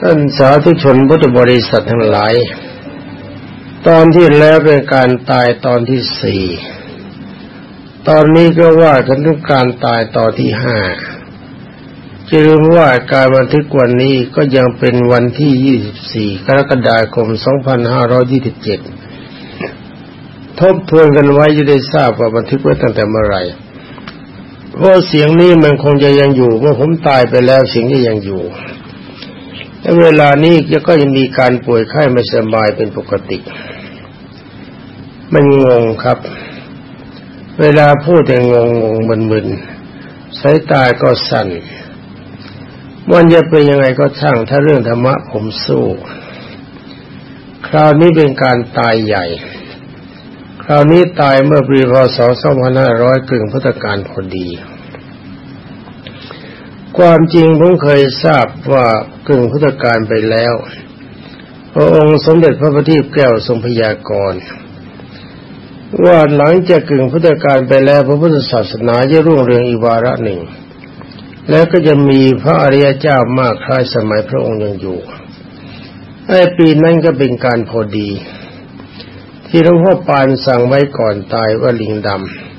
ท่านสาธุชนพุทธบริษัททั้งหลาย ตอนที่แล้วเป็นการตายตอนที่สี่ ตอนนี้ก็ว่ากันถึงการตายตอนที่ห้าจะรู้ว่าการบันทึกวันนี้ก็ยังเป็นวันที่24กรกฎาคม2527ทบทวนกันไว้จะได้ทราบว่าบันทึกไว้ตั้งแต่เมื่อไหร่เพราะเสียงนี้มันคงจะยังอยู่เมื่อผมตายไปแล้วเสียงจะยังอยู่ และเวลานี้ก็ยังมีการป่วยไข้ไม่สบายเป็นปกติ มันงงครับ เวลาพูดแต่งงงงมึนๆสายตาก็สั่นมันจะเป็นยังไงก็ช่าง ถ้าเรื่องธรรมะผมสู้ คราวนี้เป็นการตายใหญ่ คราวนี้ตายเมื่อปีพศ2500กึ่งพุทธกาลพอดี ความจริงผมเคยทราบว่ากึ่งพุทธกาลไปแล้ว พระองค์สมเด็จพระพุทธแก้วทรงพยากรณ์ว่าหลังจากกึ่งพุทธกาลไปแล้วพระพุทธศาสนาจะรุ่งเรืองอีกวาระหนึ่ง แล้วก็จะมีพระอริยเจ้ามากคล้ายสมัยพระองค์ยังอยู่ไอ้ปีนั้นก็เป็นการพอดี ที่หลวงพ่อปานสั่งไว้ก่อนตายว่าลิงดำ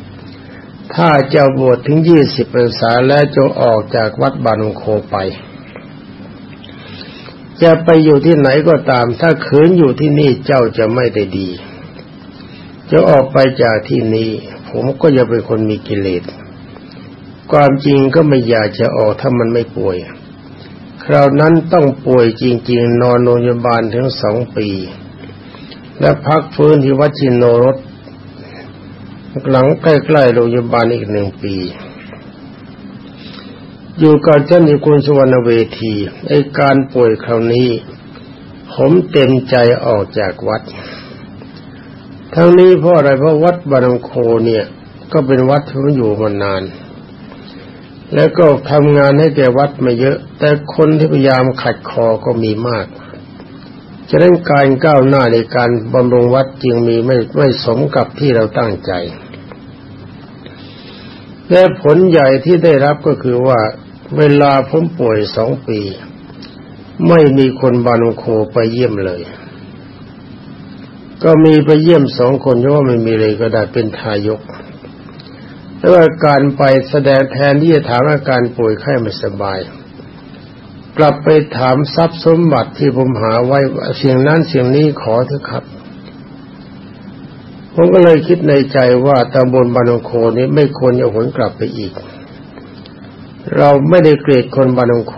ถ้าจะบวชถึงยี่สิบพรรษาแล้วจะออกจากวัดบานโคไป จะไปอยู่ที่ไหนก็ตาม ถ้าขืนอยู่ที่นี่เจ้าจะไม่ได้ดี จะออกไปจากที่นี้ ผมก็จะเป็นคนมีกิเลส ความจริงก็ไม่อยากจะออกถ้ามันไม่ป่วย คราวนั้นต้องป่วยจริง ๆ นอนโรงพยาบาลถึงสองปี และพักฟื้นที่วัชินโนรส หลังใกล้ๆโรงพยาบาลอีกหนึ่งปี อยู่กับเจ้าหญิงคุณสุวรรณเวทีไอการป่วยคราวนี้ ผมเต็มใจออกจากวัด ทั้งนี้เพราะอะไรเพราะวัดบารมโคเนี่ย ก็เป็นวัดที่ผมอยู่มานาน แล้วก็ทำงานให้แก่วัดไม่เยอะ แต่คนที่พยายามขัดคอก็มีมากจะนั้นการก้าวหน้าในการบำรุงวัดจึงมีไม่ไม่สมกับที่เราตั้งใจ และผลใหญ่ที่ได้รับก็คือว่าเวลาผมป่วยสองปี ไม่มีคนบานโคไปเยี่ยมเลย ก็มีไปเยี่ยมสองคนเพราะว่าไม่มีเลยก็ได้เป็นทายกแต่ว่าการไปแสดงแทนที่จะถามอาการป่วยไข้ไม่สบาย กลับไปถามทรัพย์สมบัติที่ผมหาไว้เสียงนั้นเสียงนี้ขอเถอะครับ ผมก็เลยคิดในใจว่าตำบลบานงโคนี้ไม่ควรจะหวนกลับไปอีก เราไม่ได้เกลียดคนบานงโค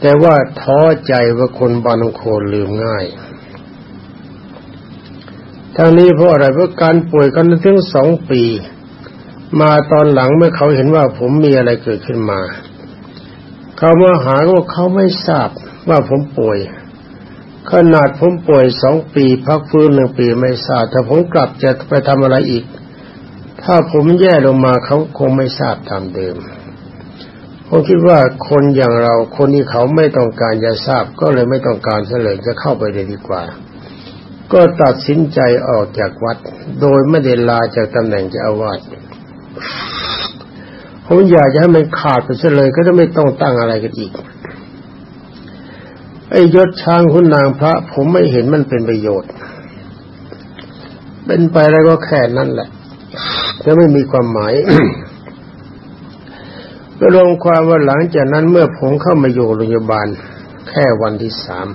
แต่ว่าท้อใจว่าคนบานงโคลืมง่ายทั้งนี้เพราะอะไรเพราะการป่วยกันถึงสองปี มาตอนหลังเมื่อเขาเห็นว่าผมมีอะไรเกิดขึ้นมา เขามาหาว่าเขาไม่ทราบว่าผมป่วย ขนาดผมป่วยสองปีพักฟื้นหนึ่งปีไม่ทราบแต่ผมกลับจะไปทำอะไรอีก ถ้าผมแย่ลงมาเขาคงไม่ทราบตามเดิมผมคิดว่าคนอย่างเราคนที่เขาไม่ต้องการจะทราบ ก็เลยไม่ต้องการเฉลยจะเข้าไปเลยดีกว่า ก็ตัดสินใจออกจากวัด โดยไม่ได้ลาจากตำแหน่งเจ้าอาวาสผมอยากจะให้มันขาดไปซะเลยก็จะไม่ต้องตั้งอะไรกันอีก อ้ยศช้างคุณนางพระ ผมไม่เห็นมันเป็นประโยชน์ เป็นไปแล้วก็แค่นั้นแหละจะไม่มีความหมายก็ลงความว่าหลังจากนั้นเมื่อผมเข้ามาอยู่โรงพยาบาล แค่วันที่สาม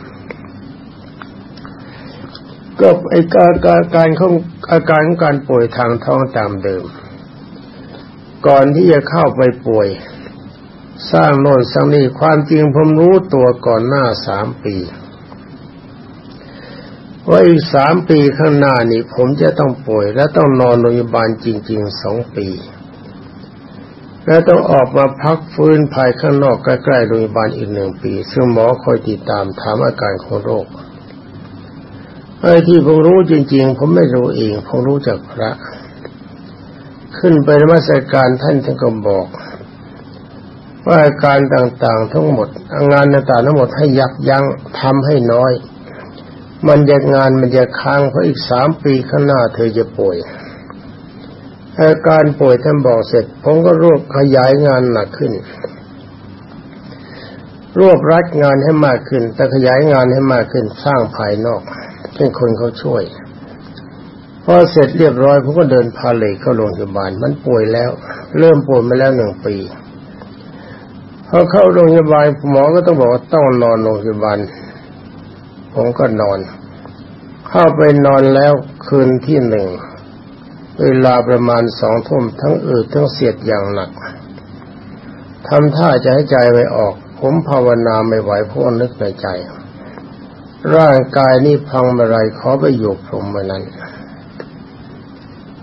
ก็ไอการการการของอาการของการป่วยทางท้องตามเดิม ก่อนที่จะเข้าไปป่วย สร้างโน่นสร้างนี่ความจริงผมรู้ตัวก่อนหน้าสามปี ว่าอีกสามปีข้างหน้านี่ผมจะต้องป่วย และต้องนอนโรงพยาบาลจริงๆสองปี และต้องออกมาพักฟื้นภายข้างนอกใกล้ๆโรงพยาบาลอีกหนึ่งปี ซึ่งหมอคอยติดตามถามอาการของโรคไอ้ที่ผมรู้จริง ๆ ผมไม่รู้เอง ผมรู้จากพระ ขึ้นไปนมัสการท่านท่านก็บอก ว่าการต่างๆทั้งหมดงานต่างๆทั้งหมดให้ยักยั้งทำให้น้อย มันจะงานมันจะค้างเพราะอีกสามปีข้างหน้าเธอจะป่วยอาการป่วยท่านบอกเสร็จ ผมก็รวบขยายงานหนักขึ้น รวบรัดงานให้มากขึ้น แต่ขยายงานให้มากขึ้นสร้างภายนอกเป็นคนเขาช่วยพอเสร็จเรียบร้อยผมก็เดินพาเลยเข้าโรงพยาบาลมันป่วยแล้ว เริ่มป่วยมาแล้วหนึ่งปี พอเข้าโรงพยาบาลหมอก็ต้องบอกว่าต้องนอนโรงพยาบาล ผมก็นอน เข้าไปนอนแล้วคืนที่หนึ่งเวลาประมาณสองทุ่มทั้งอืดทั้งเสียดอย่างหนักทำท่าจะให้ใจไม่ออก ผมภาวนาไม่ไหวพราะนึกในใจ ร่างกายนี่พังเมื่อไรขอไปอยู่พรมเมื่อนั้น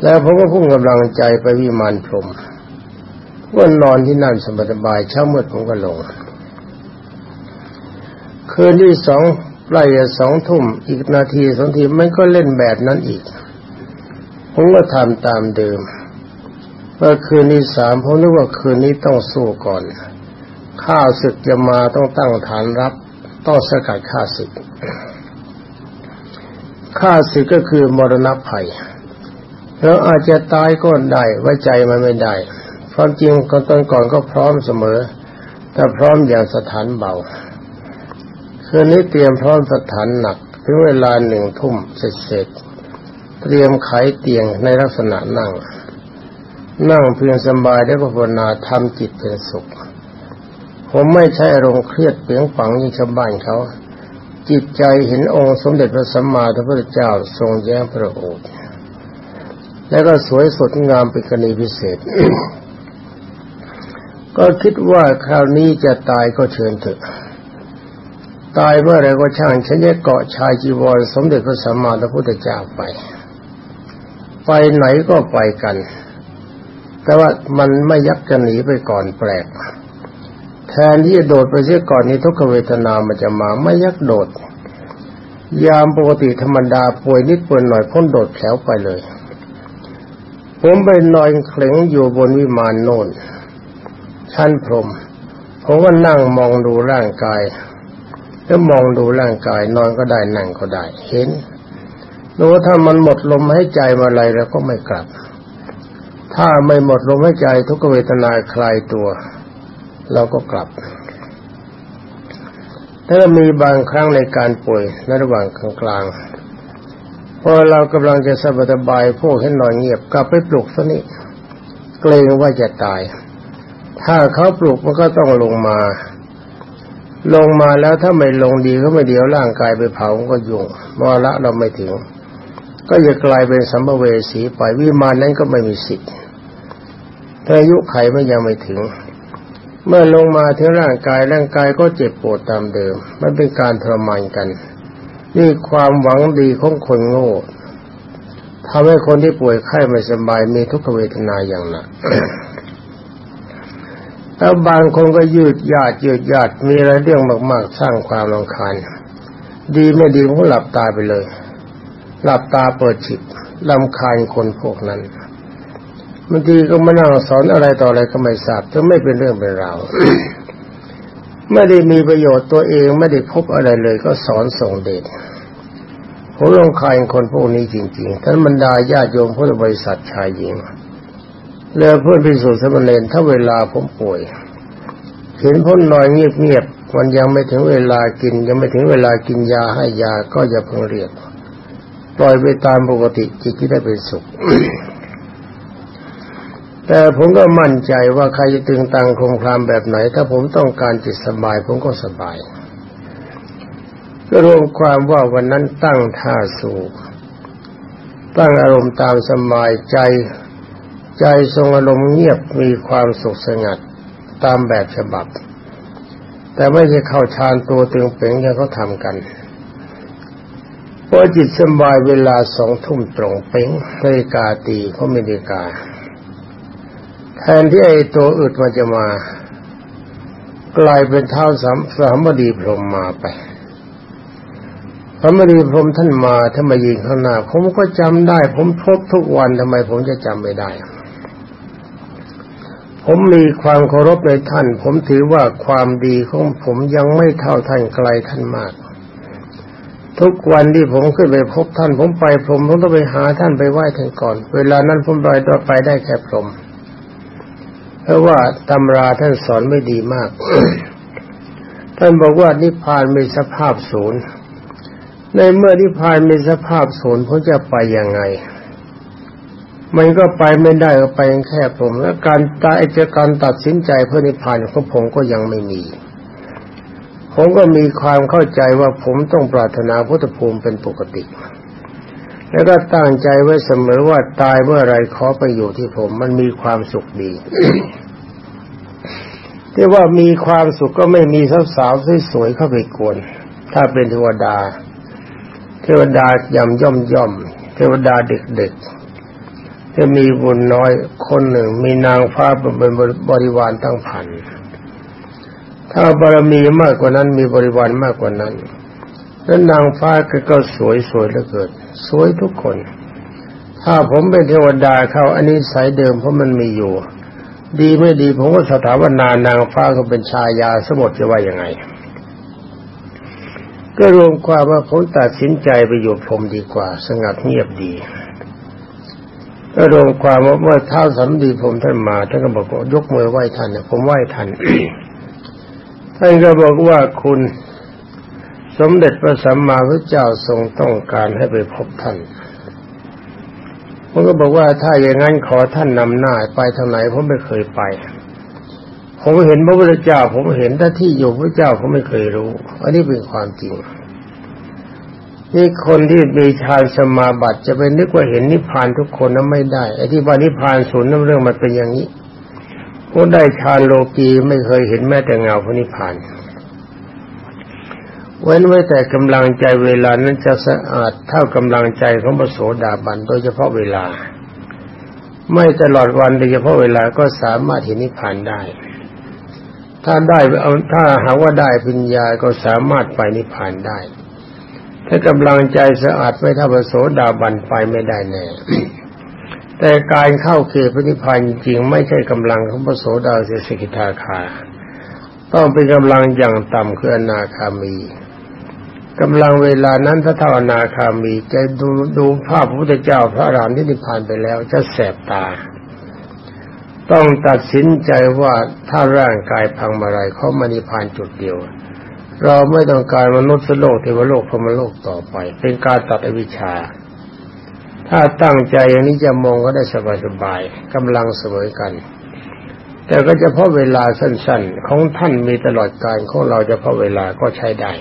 แล้วผมก็พุ่งกำลังใจไปวิมานพรม ก็นอนที่นั่นสบายเช้ามืดผมก็ลง คืนที่สองใกล้จะสองทุ่มอีกนาทีสองทีมันก็เล่นแบบนั้นอีก ผมก็ทำตามเดิมเมื่อคืนที่สามผมนึกว่าคืนนี้ต้องสู้ก่อนข้าศึกจะมาต้องตั้งฐานรับ ต้องสกัดข้าศึกข้าศึกก็คือมรณะภัยแล้วอาจจะตายก็ได้ไว้ใจมันไม่ได้ ความจริงก่อนตอนก่อนก็พร้อมเสมอ แต่พร้อมอย่างสถานเบา คืนนี้เตรียมพร้อมสถานหนักถึงเวลาหนึ่งทุ่มเสร็จเสร็จเตรียมไขเตียงในลักษณะนั่ง นั่งเพียงสบายได้ภาวนาทำจิตเป็นสุข ผมไม่ใช่อารมณ์เครียดเปลี่ยงฝังยิ่งชาวบ้านเขา จิตใจเห็นองค์สมเด็จพระสัมมาสัมพุทธเจ้าทรงแย้มพระโอษฐ์แล้วก็สวยสดงามเป็นกรณีพิเศษ ก็คิดว่าคราวนี้จะตายก็เชิญเถอะตายเมื่อไรก็ช่างฉันจะเกาะชายจีวรสมเด็จพระสัมมาสัมพุทธเจ้าไป ไปไหนก็ไปกัน แต่ว่ามันไม่ยักจะหนีไปก่อนแปลก แทนที่จะโดดไปเสียก่อนนี้ทุกเวทนามันจะมาไม่ยักโดด ยามปกติธรรมดาป่วยนิดป่วยหน่อยพ้นโดดแถวไปเลย ผมไปนอนเคลงอยู่บนวิมานโน่น ชั้นพรมผมก็นั่งมองดูร่างกายแล้วมองดูร่างกายนอนก็ได้นั่งก็ได้ เห็นรู้ถ้ามันหมดลมหายใจมาอะไรเราก็ไม่กลับ ถ้าไม่หมดลมหายใจทุกเวทนาคลายตัว เราก็กลับถ้ามีบางครั้งในการป่วยในระหว่างกลางๆพอเรากำลังจะสบายสบายพวกให้นอนเงียบกลับไปปลุกซะนี่เกรงว่าจะตาย ถ้าเขาปลุกมันก็ต้องลงมา ลงมาแล้วถ้าไม่ลงดีก็ไม่เดียวร่างกายไปเผาก็ยุ่งมรละเราไม่ถึง ก็จะกลายเป็นสัมภเวสีไปวิมานนั้นก็ไม่มีสิทธิ์ถ้าอายุไขไม่ยังไม่ถึง เมื่อลงมาถึงร่างกายร่างกายก็เจ็บปวดตามเดิม มันเป็นการทรมานกัน นี่ความหวังดีของคนโง่ทำให้คนที่ป่วยไข้ไม่สบายมีทุกขเวทนาอย่างหนัก แล้วบางคนก็ยืดยาดยืดยาดมีอะไรเรื่องมาก ๆ สร้างความรำคาญ ดีไม่ดีก็หลับตาไปเลย หลับตาเปิดจิตลำคาญคนพวกนั้นบางทีก็มานั่งสอนอะไรต่ออะไรก็ไม่ทราบจะไม่เป็นเรื่องเป็นราวไม่ได้มีประโยชน์ตัวเองไม่ได้พบอะไรเลย ก็สอนส่งเดชผมลงคายคนพวกนี้จริงๆท่านบรรดาญาติโยมพุทธบริษัทชายหญิง แล้วเพื่อนพิสูจน์สมณเณรถ้าเวลาผมป่วยเห็นพ้นนอนเงียบๆมันยังไม่ถึงเวลากิน ยังไม่ถึงเวลากินยาให้ยาก็อย่าเพิ่งเรียกปล่อยไปตามปกติจิตที่ได้เป็นสุข แต่ผมก็มั่นใจว่าใครจะตึงตังคงคลามแบบไหน ถ้าผมต้องการจิตสบาย ผมก็สบายก็รวมความว่าวันนั้นตั้งท่าสูตั้งอารมณ์ตามสบายใจ ใจทรงอารมณ์เงียบมีความสุขสงัดตามแบบฉบับ แต่ไม่ใช่เข้าฌานตัวตึงเป่งอย่างเขาทำกันพอจิตสบายเวลาสองทุ่มตรงเป่งนาฬิกาตีเขาไม่นาฬิกา แทนที่ไอ้ตัวอึดมันจะมา กลายเป็นเท้าสามสามบดีพรหมมาไปพระมรีพรหมท่านมาถ้ามายิงข้างหน้า ผมก็จำได้ ผมพบทุกวันทำไมผมจะจำไม่ได้ ผมมีความเคารพในท่าน ผมถือว่าความดีของผมยังไม่เท่าท่านไกลท่านมาก ทุกวันที่ผมขึ้นไปพบท่าน ผมไปผมผมต้องไปหาท่านไปไหว้ท่านก่อน เวลานั้นผมไปต่อไปได้แค่พรมเพราะว่าตำราท่านสอนไม่ดีมาก ท่านบอกว่านิพพานมีสภาพศูนย์ในเมื่อนิพพานมีสภาพศูนย์ผมจะไปยังไง มันก็ไปไม่ได้ก็ไปแค่ผม แล้วการตายจะการตัดสินใจเพื่อนิพพานของผมก็ยังไม่มี ผมก็มีความเข้าใจว่าผมต้องปรารถนาพุทธภูมิเป็นปกติ แล้วก็ตั้งใจไว้เสมอว่าตายเมื่อไรขอไปอยู่ที่ผม มันมีความสุขดีที่ว่ามีความสุขก็ไม่มีสาวๆสวยๆเข้าไปกวน ถ้าเป็นเทวดา เทวดายำย่อมย่อม เทวดาเด็กๆ จะมีบุญน้อยคนหนึ่งมีนางฟ้าเป็นบริวารตั้งพัน ถ้าบารมีมากกว่านั้นมีบริวารมากกว่านั้น แล้วนางฟ้าก็สวยสวยเหลือเกินสวยทุกคน ถ้าผมเป็นเทวดาเขาอันนี้สายเดิมเพราะมันมีอยู่ ดีไม่ดีผมก็สถาวนานางฟ้าก็เป็นชายาสมบจะว่ายังไง ก็รวมความว่าผมตัดสินใจไปอยู่พรมดีกว่า สงัดเงียบดี ก็รวมความว่าเมื่อเท้าสำดีผมท่านมาท่านก็บอกว่ายกมือไหว้ท่านเนี่ยผมไหว้ท่านท่านก็บอกว่าคุณสมเด็จพระสัมมาสัมพุทธเจ้าทรงต้องการให้ไปพบท่านผมก็บอกว่าถ้าอย่างนั้นขอท่านนำหน้าไปทางไหนผมไม่เคยไป ผมเห็นพระพุทธเจ้า ผมเห็นถ้าที่อยู่พระเจ้าผมไม่เคยรู้ อันนี้เป็นความจริง นี่คนที่มีฌานสมาบัติจะไปนึกว่าเห็นนิพพานทุกคนนั้นไม่ได้ไอ้ที่ว่านิพพานศูนย์นั่นเรื่องมันเป็นอย่างนี้ผู้ได้ฌานโลกีไม่เคยเห็นแม้แต่เงาพระนิพพานเว้นไว้แต่กำลังใจเวลานั้นจะสะอาดเท่ากำลังใจของพระโสดาบันโดยเฉพาะเวลา ไม่ตลอดวันโดยเฉพาะเวลาก็สามารถเห็นนิพพานได้ ถ้าได้เอาถ้าหาว่าได้ปัญญาก็สามารถไปนิพพานได้ ถ้ากำลังใจสะอาดไม่เท่าพระโสดาบันไปไม่ได้แน่แต่การเข้าเขตพระนิพพานจริงไม่ใช่กำลังของพระโสดาเสสกิทาคา ต้องเป็นกำลังอย่างต่ำคืออนาคามีกำลังเวลานั้นถ้าเท่านาคามีจะดูดูภาพพระพุทธเจ้าพระรามที่นิพพานไปแล้วจะแสบตา ต้องตัดสินใจว่าถ้าร่างกายพังมาไรเขามานิพพานจุดเดียว เราไม่ต้องการมนุษย์โลกเทวโลกพรมโลกต่อไป เป็นการตัดอวิชชา ถ้าตั้งใจอย่างนี้จะมองก็ได้สบายๆกำลังเสมอกัน แต่ก็เฉพาะเวลาสั้นๆ ของท่านมีตลอดการของเราเฉพาะเวลาก็ใช้ได้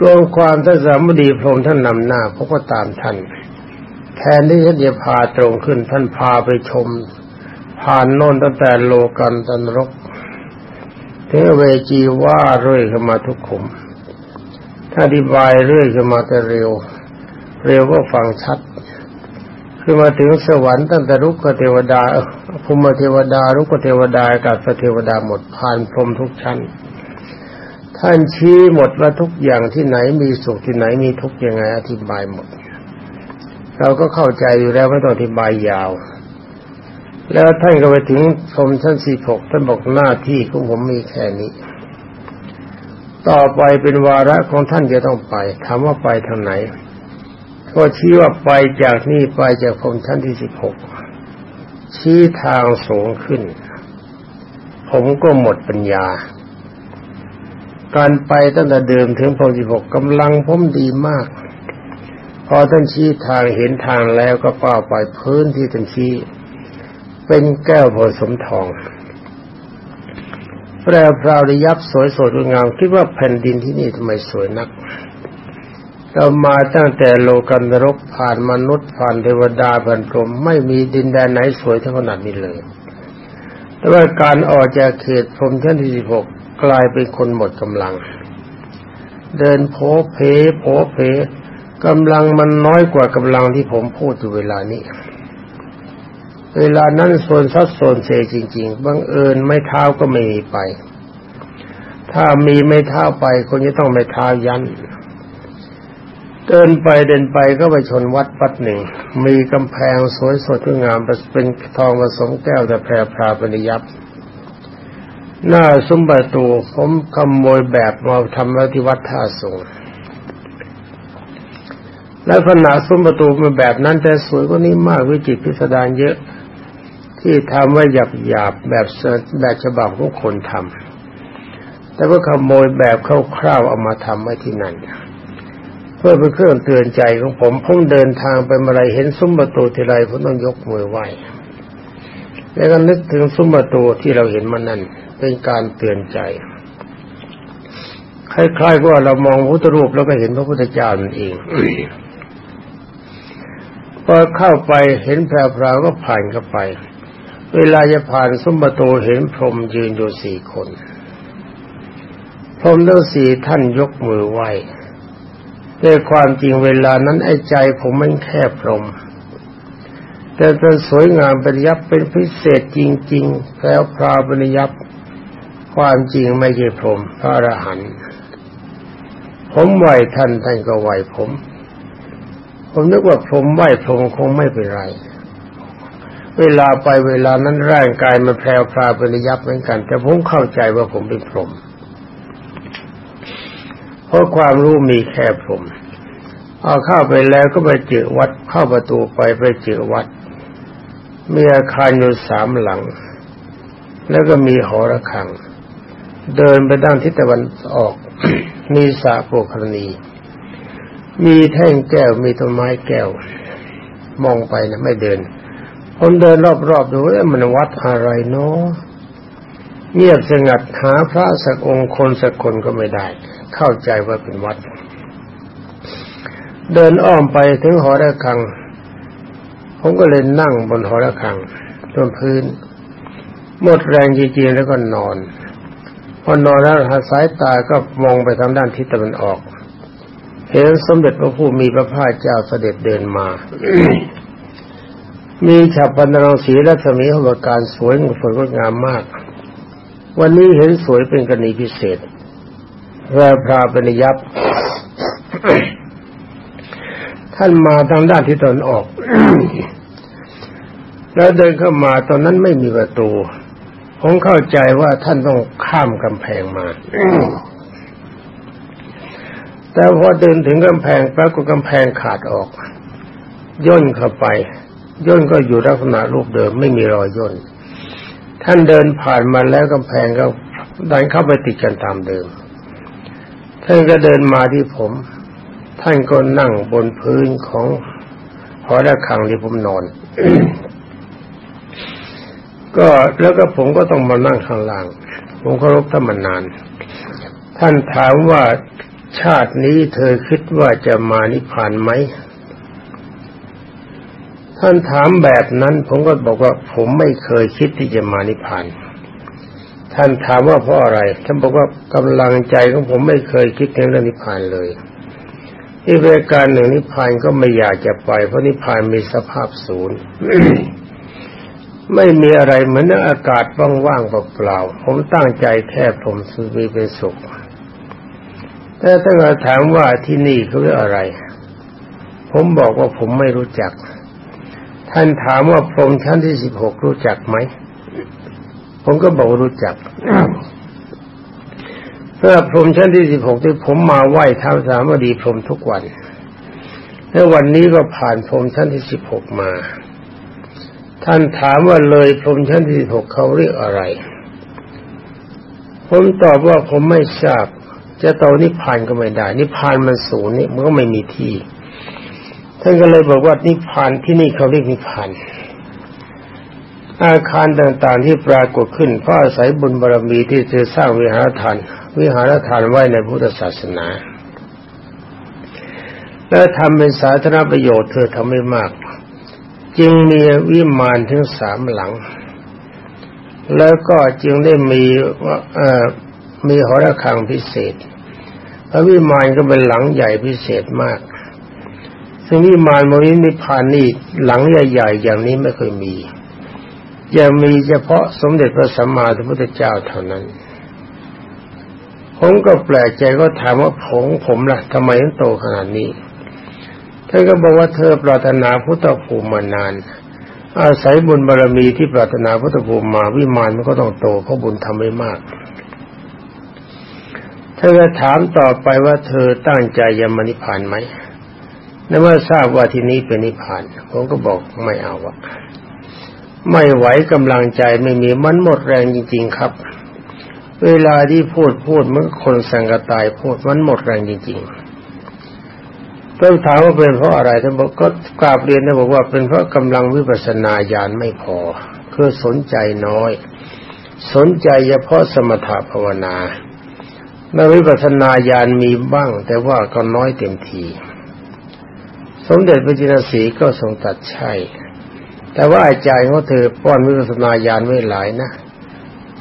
รวมความท่านสามดีพรมท่านนำหน้าเขาก็ตามท่าน แทนที่ท่านจะพาตรงขึ้นท่านพาไปชมผ่านโน่นตั้งแต่โลกันตันรก เทเวจีว่าเรื่อยขึ้นมาทุกขุม ถ้าอธิบายเรื่อยขึ้นมาแต่เร็ว เร็วก็ฟังชัดคือมาถึงสวรรค์ตั้งแต่รุกขเทวดาภูมิเทวดารุกขเทวดากับสเทวดาหมดผ่านพรมทุกชั้น ท่านชี้หมดว่าทุกอย่างที่ไหนมีสุขที่ไหนมีทุกข์ยังไงอธิบายหมด เราก็เข้าใจอยู่แล้วไม่ต้องอธิบายยาว แล้วท่านก็ไปถึงชมท่านสี่หกท่านบอกหน้าที่ของผมมีแค่นี้ ต่อไปเป็นวาระของท่านจะต้องไปถามว่าไปทางไหนก็ชี้ว่าไปจากนี่ไปจากพรมชั้นที่สิบหกชี้ทางสูงขึ้น ผมก็หมดปัญญา การไปตั้งแต่เดิมถึงพสิบหกกำลังผมดีมาก พอท่านชี้ทางเห็นทางแล้วก็ป้าไปพื้นที่ท่านชี้ เป็นแก้วผสมทองแปรพราวระยับสวยสดงามคิดว่าแผ่นดินที่นี่ทำไมสวยนัก เรามาตั้งแต่โลกันรกผ่านมนุษย์ผ่านเทวดาผ่านพรหมไม่มีดินแดนไหนสวยเท่าขนาดนี้เลย แต่ว่าการออกจากเขตพรมชั้นที่สิบหกกลายเป็นคนหมดกำลัง เดินโผเพโผเพกำลังมันน้อยกว่ากำลังที่ผมพูดอยู่เวลานี้ เวลานั้นโซนซัดโซนเซจริง ๆ บังเอิญไม่เท้าก็ไม่มีไป ถ้ามีไม่เท้าไป คนจะต้องไม่เท้ายันเดินไปเดินไปก็ไปชนวัดวัดหนึ่ง มีกำแพงสวยสดงามเป็นทองผสมแก้วแต่แพรพราปริยับหน้าสมบัติตูผมขโมยแบบมาทำไว้ที่วัดท่าสงและขนาดสมบัติตูเป็นแบบนั้นแต่สวยกว่านี้มากวิจิตรพิสดารเยอะ ที่ทำไว้หยาบหยาบแบบแบบฉบับของคนทำแต่ว่าขโมยแบบคร่าวๆเอามาทำไว้ที่นั่นเพื่อเป็นเครื่องเตือนใจของผมผมเดินทางไปเมื่อไรเห็นซุ้มประตูทีไรผมต้องยกมือไหว้แล้วก็นึกถึงซุ้มประตูที่เราเห็นมันนั่นเป็นการเตือนใจคล้ายๆว่าเรามองพุทธรูปแล้วก็เห็นพระพุทธเจ้านั่นเองพอเข้าไปเห็นแพรวๆก็ผ่านเข้าไป เวลาจะผ่านซุ้มประตูเห็นพรหมยืนอยู่สี่คน พรหมทั้งสี่ท่านยกมือไหว้แต่ความจริงเวลานั้นไอ้ใจผมมันแค่พรหมแต่เป็นสวยงามเป็นยับเป็นพิเศษจริงๆแพรวพราวเป็นยับ ความจริงไม่ใช่พรหมพระอรหันต์ผมไหวท่านท่านก็ไหวผม ผมนึกว่าผมไหวผมคงไม่เป็นไร เวลาไปเวลานั้นร่างกายมันแพรวพราวเป็นยับเหมือนกัน แต่ผมเข้าใจว่าผมเป็นพรหมเพราะความรู้มีแค่พรหมเอาเข้าไปแล้วก็ไปเจอวัดเข้าประตูไปไปเจอวัด มีอาคารอยู่สามหลัง แล้วก็มีหอระฆัง เดินไปด้านทิศตะวันออก มีสระโปกรณี มีแท่งแก้วมีต้นไม้แก้ว มองไปนะไม่เดิน ผมเดินรอบๆดูเอ๊ะมันวัดอะไรเนาะเงียบสงัดหาพระสักองค์คนสักคนก็ไม่ได้ เข้าใจว่าเป็นวัด เดินอ้อมไปถึงหอระฆัง ผมก็เลยนั่งบนหอระฆังบนพื้น หมดแรงจริงๆแล้วก็นอนพอนอนแล้วหาสายตาก็มองไปทางด้านทิศตะวันออก เห็นสมเด็จพระผู้มีพระภาคเจ้าเสด็จเดินมา มีฉับพันรังสีรัศมีหกการสวยสวยงดงามมาก วันนี้เห็นสวยเป็นกรณีพิเศษแววพราเป็นยับท่านมาทางด้านที่ตนออก แล้วเดินเข้ามาตอนนั้นไม่มีประตู ผมเข้าใจว่าท่านต้องข้ามกำแพงมา แต่พอเดินถึงกำแพงปรากฏกำแพงขาดออก ย่นเข้าไป ย่นก็อยู่ลักษณะรูปเดิมไม่มีรอยย่น ท่านเดินผ่านมาแล้วกำแพงก็ดันเข้าไปติดกันตามเดิม ท่านก็เดินมาที่ผม ท่านก็นั่งบนพื้นของหอระฆังที่ผมนอน ก็แล้วก็ผมก็ต้องมานั่งข้างล่าง ผมเคารพท่านมานาน ท่านถามว่าชาตินี้เธอคิดว่าจะมานิพพานไหม ท่านถามแบบนั้น ผมก็บอกว่าผมไม่เคยคิดที่จะมานิพพานท่านถามว่าเพราะอะไร ท่านบอกว่ากำลังใจของผมไม่เคยคิดถึงเรื่องนิพพานเลยที่เวการหนึ่งนิพพานก็ไม่อยากจะไป เพราะนิพพานมีสภาพศูนย์ไม่มีอะไรเหมือนอากาศว่างๆเปล่าๆผมตั้งใจแค่ผมสุมีเป็นสุข แต่ถ้าเราถามว่าที่นี่เขาเรียกอะไร ผมบอกว่าผมไม่รู้จัก ท่านถามว่าพรหมชั้นที่สิบหกรู้จักไหม ผมก็บอกรู้จักเพื่อพรหมชั้นที่สิบหกที่ผมมาไหว้ท้าวสามดีพรหมทุกวันแล้ววันนี้ก็ผ่านพรหมชั้นที่สิบหกมา ท่านถามว่าเลยพรหมชั้นที่สิบหกเขาเรียกอะไร ผมตอบว่าผมไม่ทราบ จะต่อนิพพานก็ไม่ได้ นิพพานมันสูงนี่มันก็ไม่มีที่ ท่านก็เลยบอกว่านิพพานที่นี่เขาเรียกนิพพานอาคารต่างๆที่ปรากฏขึ้นเพราะอาศัยบุญบารมีที่เธอสร้างวิหารทาน วิหารทานไว้ในพุทธศาสนา และทำเป็นสาธารณประโยชน์เธอทำไม่มาก จึงมีวิมานถึงสามหลัง แล้วก็จึงได้มีมีหอระฆังพิเศษพระวิมานก็เป็นหลังใหญ่พิเศษมาก ซึ่งวิมานมนินิพานนี่หลังใหญ่ๆอย่างนี้ไม่เคยมีจะมีเฉพาะสมเด็จพระสัมมาสัมพุทธเจ้าเท่านั้นผมก็แปลกใจก็ถามว่าผมผมล่ะทำไมถึงโตขนาดนี้ท่านก็บอกว่าเธอปรารถนาพุทธภูมิมานาน อาศัยบุญบารรมีที่ปรารถนาพุทธภูมิมาวิมานมันก็ต้องโตเพราะบุญทำไม่มากเธอถามต่อไปว่าเธอตั้งใจจะมานิพพานไหม ในเมื่อทราบว่าที่นี้เป็นนิพพานผมก็บอกไม่เอาอะไม่ไหวกำลังใจไม่มีมันหมดแรงจริง ๆ ครับ เวลาที่พูดพูดเมื่อคนสังกตายพูดมันหมดแรงจริงๆต้องถามว่าเป็นเพราะอะไรท่านบอกก็กราบเรียนท่านบอกว่าเป็นเพราะกำลังวิปัสสนาญาณไม่พอคือสนใจน้อย สนใจเฉพาะสมถะภาวนาในวิปัสสนาญาณมีบ้าง แต่ว่าก็น้อยเต็มที สมเด็จพระจินสีก็ทรงตัดใช่ แต่ว่าอาจารย์ของเธอป้อนวิปัสสนาญาณไว้หลายนะ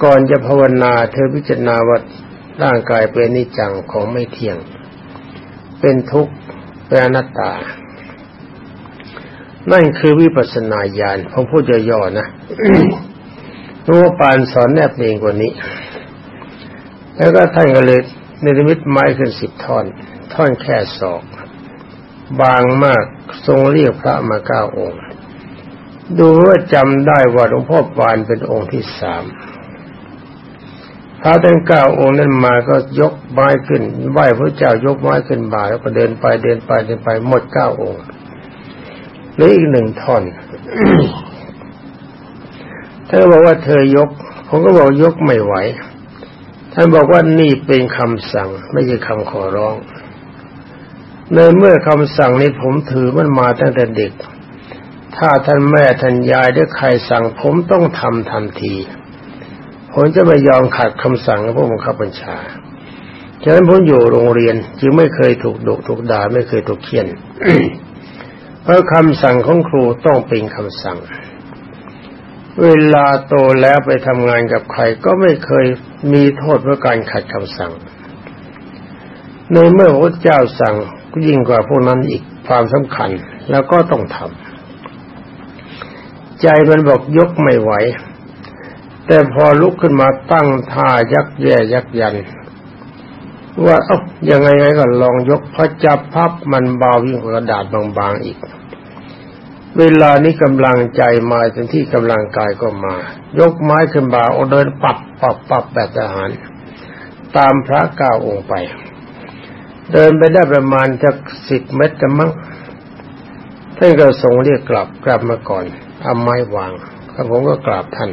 ก่อนจะภาวนาเธอพิจารณาว่าร่างกายเป็นนิจังของไม่เที่ยง เป็นทุกข์เป็นอนัตตา นั่นคือวิปัสสนาญาณผมพูดย่อๆนะรู้ว่าปานสอนแนบเองกว่านี้ แล้วก็ท่านก็เลยเนรมิตไม้ขึ้นสิบท่อน ท่อนแค่ศอก บางมากทรงเรียกพระมาเก้าองค์ ดูว่าจำได้ว่าหลวงพ่อปานเป็นองค์ที่สามพระทั้งเก้าองค์นั้นมาก็ยกไม้ขึ้นไหว้พระเจ้ายกไม้ขึ้นบ่าแล้วก็เดินไปเดินไปเดินไปหมดเก้าองค์เหลืออีกหนึ่งท่อนเธอบอกว่าเธอยก ผมก็บอกยกไม่ไหวท่านบอกว่านี่เป็นคำสั่ง ไม่ใช่คำขอร้อง ในเมื่อคำสั่งนี้ผมถือมันมาตั้งแต่เด็ก ถ้าท่านแม่ท่านยายหรือใครสั่งผมต้องทำทันที ผมจะไม่ยอมขัดคำสั่งของผู้บังคับบัญชาฉะนั้นผมอยู่โรงเรียนจึงไม่เคยถูกดุถูกด่าไม่เคยถูกเคี่ยนเพราะคำสั่งของครูต้องเป็นคำสั่ง เวลาโตแล้วไปทำงานกับใครก็ไม่เคยมีโทษเพราะการขัดคำสั่ง ในเมื่อพระเจ้าสั่ง ยิ่งกว่าพวกนั้นอีกความสำคัญแล้วก็ต้องทำใจมันบอกยกไม่ไหว แต่พอลุกขึ้นมาตั้งท่ายักแย่ยักยัน ว่าเอ้ายังไงไงก็ลองยกพอจับพับมันเบายิ่งกว่ากระดาษบางๆอีก เวลานี้กำลังใจมาจนที่กำลังกายก็มา ยกไม้ขึ้นบ่าโอาเดินปับปับปับแบบทหาร ตามพระก้าองค์ไป เดินไปได้ประมาณจะสิบเมตรกันมั้งท่านก็ทรงเรียกกลับกลับมาก่อนเอาไม้วางข้าผมก็กราบท่าน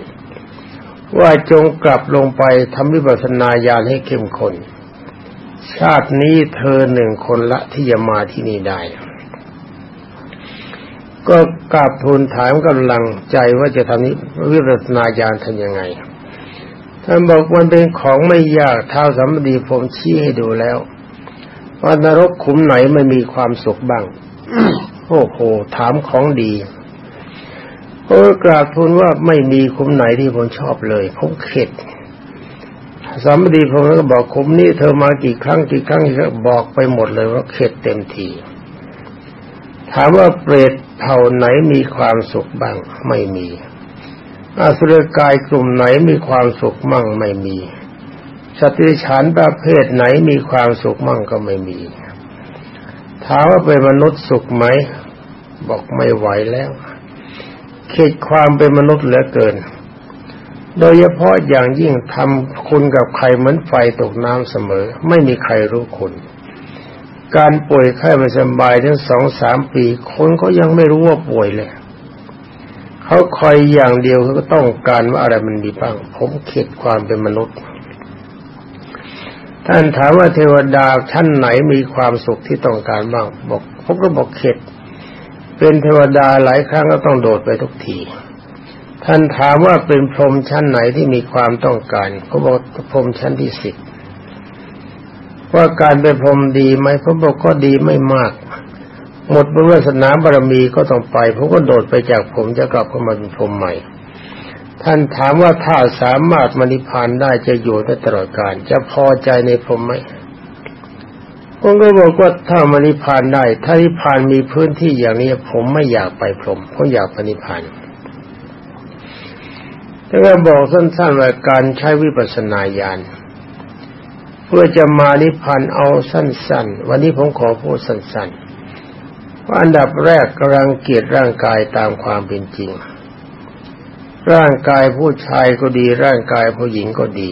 ว่าจงกลับลงไปทำวิปัสสนาญาณให้เข้มข้นชาตินี้เธอหนึ่งคนละที่จะมาที่นี่ได้ ก็กราบทูลถามกำลังใจว่าจะทำนี้วิปัสนาญาณทำยังไงท่านบอกมันเป็นของไม่ยากเท้าสัมดีผมชี้ให้ดูแล้ว ว่านรกขุมไหนไม่มีความสุขบ้าง โอ้โห ถามของดีโอ้กราบทูลว่าไม่มีขุมไหนที่ผมชอบเลยผมเข็ดสามดีผมก็บอกขุมนี้เธอมากี่ครั้งกี่ครั้งบอกไปหมดเลยว่าเข็ดเต็มทีถามว่าเปรตเผ่าไหนมีความสุขบ้าง ไม่มีอาสุรกายกลุ่มไหนมีความสุขมั่งไม่มี สัตว์ฉานประเภทไหนมีความสุขมั่งก็ไม่มีถามว่าเป็นมนุษย์สุขไหม บอกไม่ไหวแล้วเข็ดความเป็นมนุษย์เหลือเกิน โดยเฉพาะอย่างยิ่งทำคุณกับใครเหมือนไฟตกน้ำเสมอ ไม่มีใครรู้คุณการป่วยไข้ไม่สบายทั้งสองสามปี คนก็ยังไม่รู้ว่าป่วยเลย เขาคอยอย่างเดียวเขาก็ต้องการว่าอะไรมันดีบ้าง ผมเข็ดความเป็นมนุษย์ ท่านถามว่าเทวดาชั้นไหนมีความสุขที่ต้องการบ้าง บอกผมก็บอกเข็ด เป็นเทวดาหลายครั้งก็ต้องโดดไปทุกที ท่านถามว่าเป็นพรหมชั้นไหนที่มีความต้องการ ก็บอกพรหมชั้นที่สิบว่าการเป็นพรหมดีไหมพระบอกก็ดีไม่มาก หมดบุญวาสนาบารมีก็ต้องไปผมก็โดดไปจากผมจะกลับเข้ามาเป็นพรหมใหม่ ท่านถามว่าถ้าสามารถมณิพานได้จะอยู่ได้ตลอดกาลจะพอใจในพรมไหมผมก็บอกว่าถ้ามณิพานได้ ถ้านิพานมีพื้นที่อย่างนี้ผมไม่อยากไปพรหมผมอยากปณิพานแต่ก็บอกสั้นๆว่าการใช้วิปัสสนาญาณเพื่อจะมานิพานเอาสั้น ๆ วันนี้ผมขอพูดสั้นๆว่าอันดับแรกกำลังเกียรร่างกายตามความเป็นจริง ร่างกายผู้ชายก็ดี ร่างกายผู้หญิงก็ดี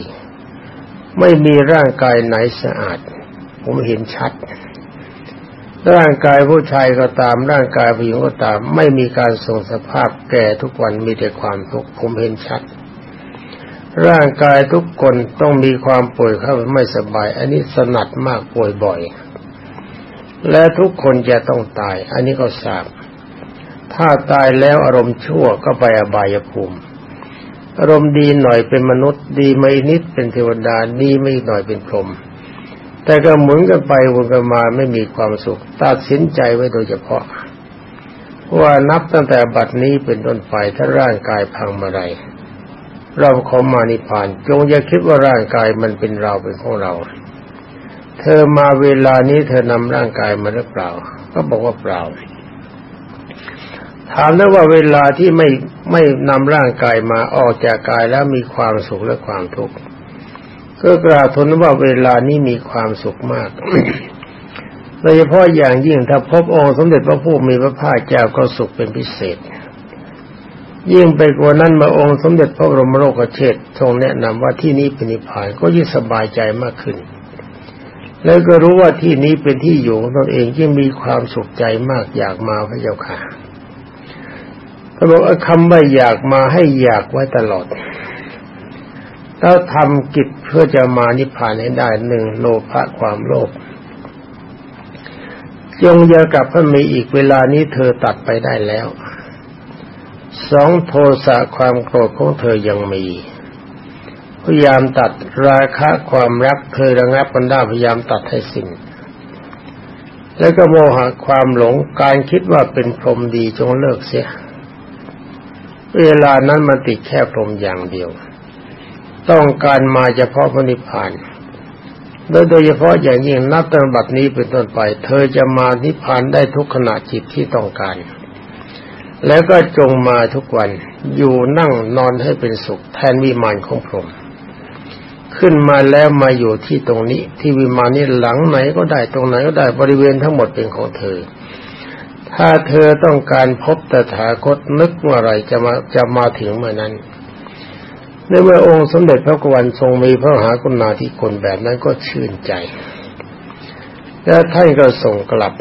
ไม่มีร่างกายไหนสะอาด ผมเห็นชัด ร่างกายผู้ชายก็ตาม ร่างกายผู้หญิงก็ตาม ไม่มีการทรงสภาพแก่ทุกวันมีแต่ความทุกข์ผมเห็นชัด ร่างกายทุกคนต้องมีความป่วยเข้าไม่สบาย อันนี้สนัดมากป่วยบ่อย และทุกคนจะต้องตาย อันนี้ก็ทราบ ถ้าตายแล้วอารมณ์ชั่วก็ไปอบายภูมิ อารมณ์ดีหน่อยเป็นมนุษย์ ดีไม่นิดเป็นเทวดาดีไม่หน่อยเป็นพรหมแต่ก็หมุนกันไปวนกันมาไม่มีความสุข ตัดสินใจไว้โดยเฉพาะว่านับตั้งแต่บัดนี้เป็นต้นไปถ้าร่างกายพังมาไรเราขอมานิพาน จงอย่าคิดว่าร่างกายมันเป็นเราเป็นของเรา เธอมาเวลานี้เธอนำร่างกายมาหรือเปล่า ก็บอกว่าเปล่า ถามแล้วว่าเวลาที่ไม่ไม่นำร่างกายมาออกจากกายแล้วมีความสุขและความทุกข์ก็กล่าวทนว่าเวลานี้มีความสุขมากโดยเฉพาะอย่างยิ่งถ้าพบองค์สมเด็จพระผู้มีพระภาคเจ้าก็สุขเป็นพิเศษ ยิ่งไปกว่านั้นมาองค์สมเด็จพระบรมโลกเชษทรงแนะนำว่าที่นี้เป็นนิพพานก็ยิ่งสบายใจมากขึ้น แล้วก็รู้ว่าที่นี้เป็นที่อยู่ของตนเองยิ่งมีความสุขใจมากอยากมาพระเจ้าค่ะ เขาบอกคำว่าอยากมาให้อยากไว้ตลอดถ้าทำกิจเพื่อจะมานิพพานให้ได้หนึ่งโลภะความโลภจงอย่ากลับมามีอีกเวลานี้เธอตัดไปได้แล้วสองโทสะความโกรธของเธอยังมี พยายามตัดราคะความรักเธอระงับกันได้พยายามตัดให้สิ้นแล้วก็โมหะความหลงการคิดว่าเป็นพรหมดีจงเลิกเสีย เวลานั้นมันติดแค่พรหมอย่างเดียว ต้องการมาเฉพาะพระนิพพานโดยโดยเฉพาะอย่างยิ่งนับตั้งบัดนี้เป็นต้นไป เธอจะมานิพพานได้ทุกขณะจิตที่ต้องการ แล้วก็จงมาทุกวันอยู่นั่งนอนให้เป็นสุข แทนวิมานของพรหมขึ้นมาแล้วมาอยู่ที่ตรงนี้ ที่วิมานนี้หลังไหนก็ได้ตรงไหนก็ได้บริเวณทั้งหมดเป็นของเธอ ถ้าเธอต้องการพบตถาคตนึกเมื่อไรจะมาจะมาถึงเมื่อนั้นในเมื่อองค์สมเด็จพระกวันทรงมีพระหากุณาธิคนแบบนั้นก็ชื่นใจ แล้วท่านก็ส่งกลับ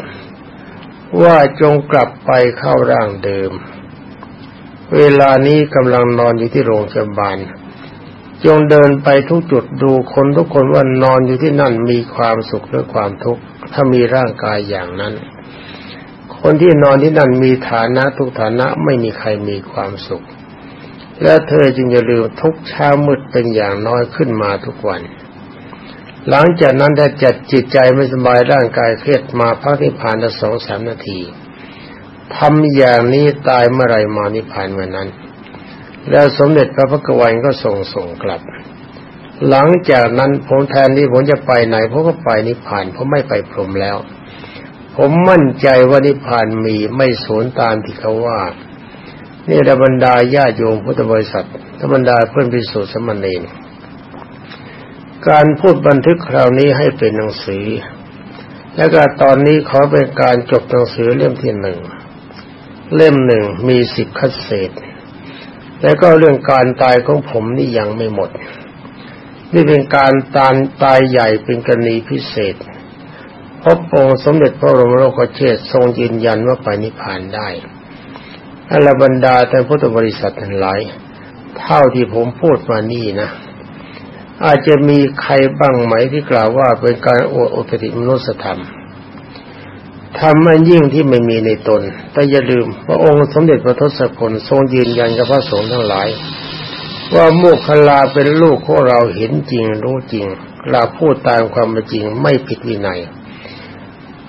ว่าจงกลับไปเข้าร่างเดิม เวลานี้กำลังนอนอยู่ที่โรงพยาบาลจงเดินไปทุกจุดดูคนทุกคนว่านอนอยู่ที่นั่นมีความสุขหรือความทุกข์ถ้ามีร่างกายอย่างนั้น คนที่นอนที่นั่นมีฐานะทุกฐานะไม่มีใครมีความสุข และเธอจึงอย่าลืมทุกเช้ามืดเป็นอย่างน้อยขึ้นมาทุกวัน หลังจากนั้นถ้าจัดจิตใจไม่สบายร่างกายเครียดมาพักนิพพานสองสามนาทีทำอย่างนี้ตายเมื่อไรมานิพพานเมื่อนั้น แล้วสมเด็จพระพุทธวันก็ส่งส่งกลับ หลังจากนั้นผมแทนที่ผมจะไปไหนผมก็ไปนิพพานผมไม่ไปพรมแล้ว ผมมั่นใจว่านิพพานมีไม่สูญตามที่เขาว่า นี่ระบรรดาญาโยมพุทธบริษัทธรรมดาเพื่อนพิสุทธิสมณีการพูดบันทึกคราวนี้ให้เป็นหนังสือ และก็ตอนนี้ขอเป็นการจบหนังสือเล่มที่หนึ่งเล่มหนึ่งมีสิบคัดเศษ และก็เรื่องการตายของผมนี่ยังไม่หมด นี่เป็นการตาตายใหญ่เป็นกรณีพิเศษ พบองค์สมเด็จพระบรมโลกเชษทรงยืนยันว่าไปนิพพานได้อรบรรดาแต่พุทธบริษัททั้งหลาย เท่าที่ผมพูดมานี่นะ อาจจะมีใครบ้างไหมที่กล่าวว่าเป็นการโอดอุตริมนุสธรรมทำมันยิ่งที่ไม่มีในตน แต่อย่าลืมพระองค์สมเด็จพระทศพลทรงยืนยันกับพระสงฆ์ทั้งหลาย ว่าโมคคลาเป็นลูกของเราเห็นจริงรู้จริงเราพูดตามความเป็นจริงไม่ผิดวินัย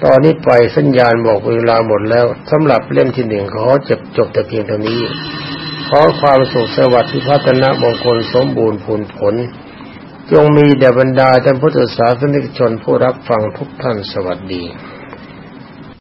ตอนนี้ไปสัญญาณบอกเวลาหมดแล้วสำหรับเล่มที่หนึ่งขอจบจบแต่เพียงเท่านี้ ขอความสุขสวัสดิ์ที่พัฒนามงคลสมบูรณ์ผลผล จงมีแด่บรรดาท่านพุทธศาสนิกชนผู้รับฟังทุกท่านสวัสดี